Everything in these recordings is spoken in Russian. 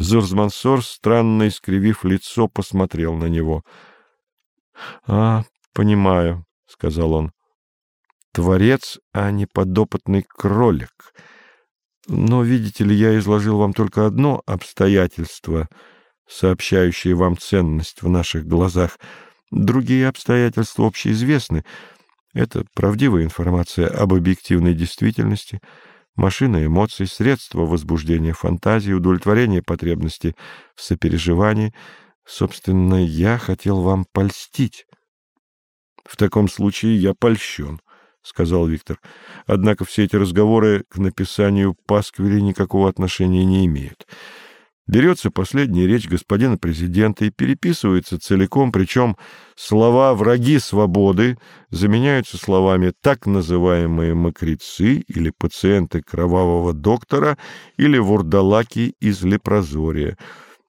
Зурзмансор, странно искривив лицо, посмотрел на него. — А, понимаю, — сказал он. — Творец, а не подопытный кролик. Но, видите ли, я изложил вам только одно обстоятельство, сообщающее вам ценность в наших глазах. Другие обстоятельства общеизвестны. Это правдивая информация об объективной действительности — машина эмоций, средство возбуждения фантазии, удовлетворения потребности в сопереживании. Собственно, я хотел вам польстить. — В таком случае я польщен, — сказал Виктор. Однако все эти разговоры к написанию пасквили никакого отношения не имеют. Берется последняя речь господина президента и переписывается целиком, причем слова «враги свободы» заменяются словами «так называемые мокрецы» или «пациенты кровавого доктора» или «вурдалаки из лепрозория».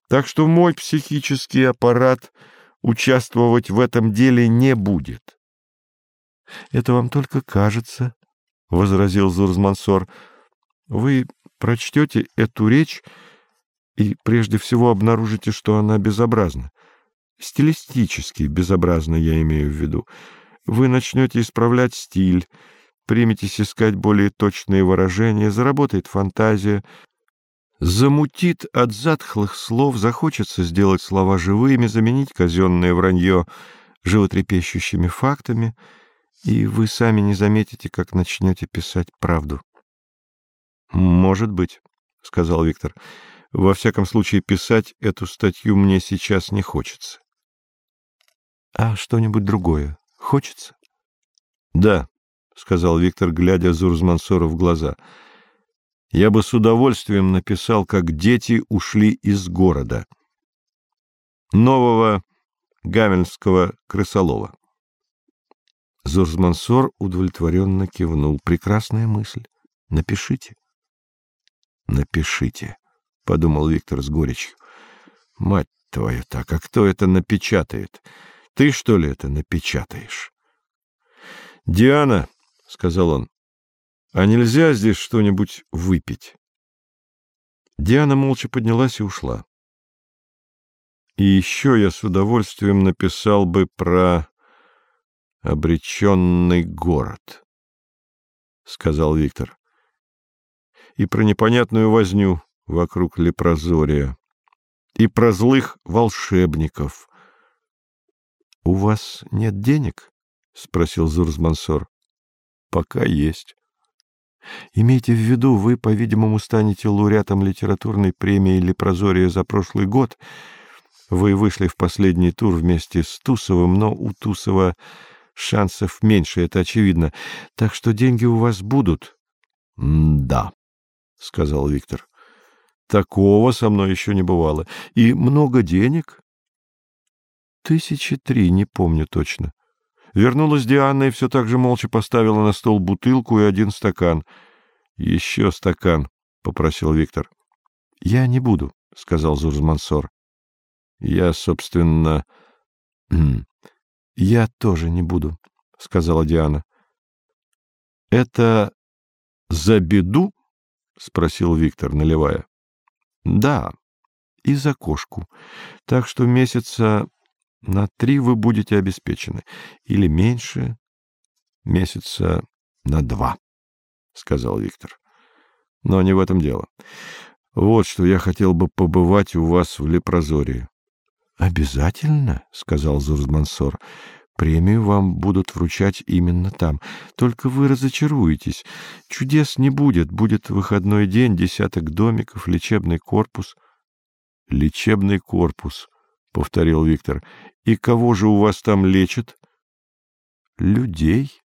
Так что мой психический аппарат участвовать в этом деле не будет. — Это вам только кажется, — возразил Зурзмансор. — Вы прочтете эту речь и прежде всего обнаружите, что она безобразна. Стилистически безобразна, я имею в виду. Вы начнете исправлять стиль, приметесь искать более точные выражения, заработает фантазия, замутит от затхлых слов, захочется сделать слова живыми, заменить казенное вранье животрепещущими фактами, и вы сами не заметите, как начнете писать правду. — Может быть, — сказал Виктор, — во всяком случае, писать эту статью мне сейчас не хочется. — А что-нибудь другое хочется? — Да, — сказал Виктор, глядя Зурзмансору в глаза. — Я бы с удовольствием написал, как дети ушли из города. Нового гамельского крысолова. Зурзмансор удовлетворенно кивнул. Прекрасная мысль. Напишите. Напишите. — подумал Виктор с горечью. — Мать твою так, а кто это напечатает? Ты, что ли, это напечатаешь? — Диана, — сказал он, — а нельзя здесь что-нибудь выпить? Диана молча поднялась и ушла. И еще я с удовольствием написал бы про обреченный город, — сказал Виктор, — и про непонятную возню вокруг лепрозория, и про злых волшебников. — У вас нет денег? — спросил Зурзмансор. — Пока есть. Имейте в виду, вы, по-видимому, станете лауреатом литературной премии «Лепрозория» за прошлый год. Вы вышли в последний тур вместе с Тусовым, но у Тусова шансов меньше, это очевидно. Так что деньги у вас будут? — Да, — сказал Виктор. Такого со мной еще не бывало. И много денег? Тысячи три, не помню точно. Вернулась Диана и все так же молча поставила на стол бутылку и один стакан. — Еще стакан, — попросил Виктор. — Я не буду, — сказал Зурзмансор. — Я, собственно... — Я тоже не буду, — сказала Диана. — Это за беду? — спросил Виктор, наливая. Да, и за кошку. Так что месяца на три вы будете обеспечены. Или меньше, месяца на два, — сказал Виктор. Но не в этом дело. Вот что я хотел бы побывать у вас в Лепрозории. — Обязательно, — сказал Зурзмансор. — Премию вам будут вручать именно там. Только вы разочаруетесь. Чудес не будет. Будет выходной день, десяток домиков, лечебный корпус. — Лечебный корпус, — повторил Виктор. — И кого же у вас там лечат? — Людей. —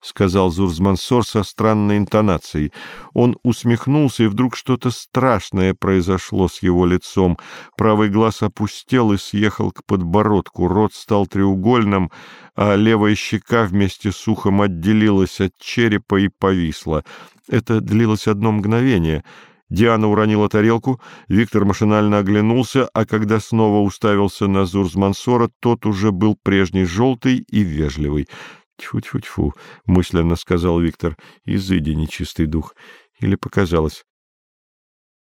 сказал Зурзмансор со странной интонацией. Он усмехнулся, и вдруг что-то страшное произошло с его лицом. Правый глаз опустел и съехал к подбородку, рот стал треугольным, а левая щека вместе с ухом отделилась от черепа и повисла. Это длилось одно мгновение. Диана уронила тарелку, Виктор машинально оглянулся, а когда снова уставился на Зурзмансора, тот уже был прежний желтый и вежливый. «Тьфу-тьфу-тьфу», — мысленно сказал Виктор, — «изыди, нечистый дух». Или показалось.